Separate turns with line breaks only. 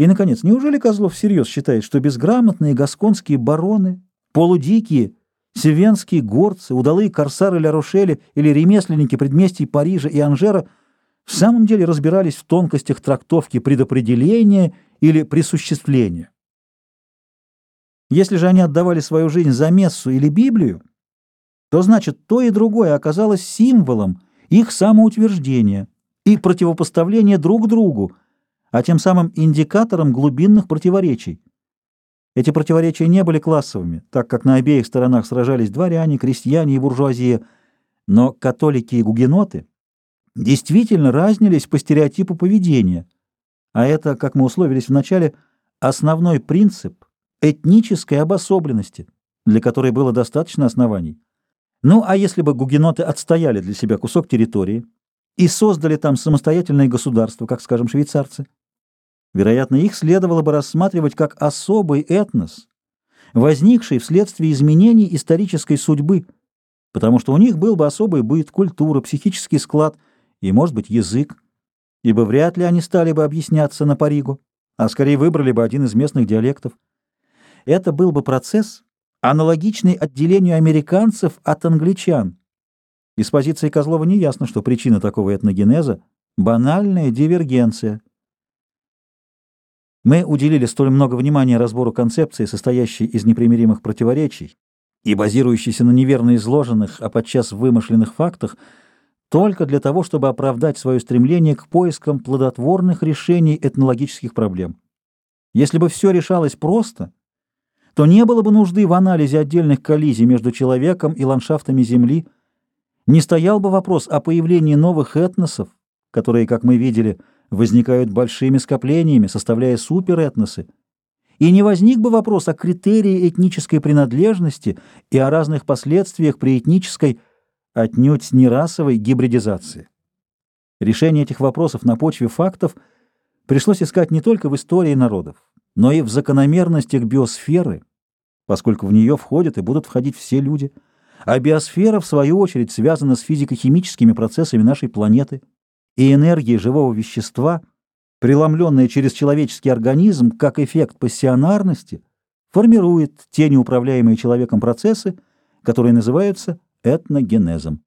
И, наконец, неужели Козлов всерьез считает, что безграмотные гасконские бароны, полудикие, севенские горцы, удалые корсары Ля Рошеля или ремесленники предместий Парижа и Анжера в самом деле разбирались в тонкостях трактовки предопределения или присуществления? Если же они отдавали свою жизнь за мессу или Библию, то значит то и другое оказалось символом их самоутверждения и противопоставления друг другу, а тем самым индикатором глубинных противоречий. Эти противоречия не были классовыми, так как на обеих сторонах сражались дворяне, крестьяне и буржуазия, но католики и гугеноты действительно разнились по стереотипу поведения, а это, как мы условились вначале, основной принцип этнической обособленности, для которой было достаточно оснований. Ну, а если бы гугеноты отстояли для себя кусок территории и создали там самостоятельное государство, как, скажем, швейцарцы, вероятно, их следовало бы рассматривать как особый этнос, возникший вследствие изменений исторической судьбы, потому что у них был бы особый быт, культура, психический склад и, может быть, язык, ибо вряд ли они стали бы объясняться на Паригу, а скорее выбрали бы один из местных диалектов. Это был бы процесс, аналогичный отделению американцев от англичан. Из позиции Козлова не ясно, что причина такого этногенеза — банальная дивергенция. Мы уделили столь много внимания разбору концепции, состоящей из непримиримых противоречий и базирующейся на неверно изложенных, а подчас вымышленных фактах, только для того, чтобы оправдать свое стремление к поискам плодотворных решений этнологических проблем. Если бы все решалось просто — то не было бы нужды в анализе отдельных коллизий между человеком и ландшафтами Земли, не стоял бы вопрос о появлении новых этносов, которые, как мы видели, возникают большими скоплениями, составляя суперэтносы, и не возник бы вопрос о критерии этнической принадлежности и о разных последствиях при этнической, отнюдь не расовой, гибридизации. Решение этих вопросов на почве фактов пришлось искать не только в истории народов, но и в закономерностях биосферы, поскольку в нее входят и будут входить все люди, а биосфера, в свою очередь, связана с физико-химическими процессами нашей планеты, и энергия живого вещества, преломленная через человеческий организм как эффект пассионарности, формирует те неуправляемые человеком процессы, которые называются этногенезом.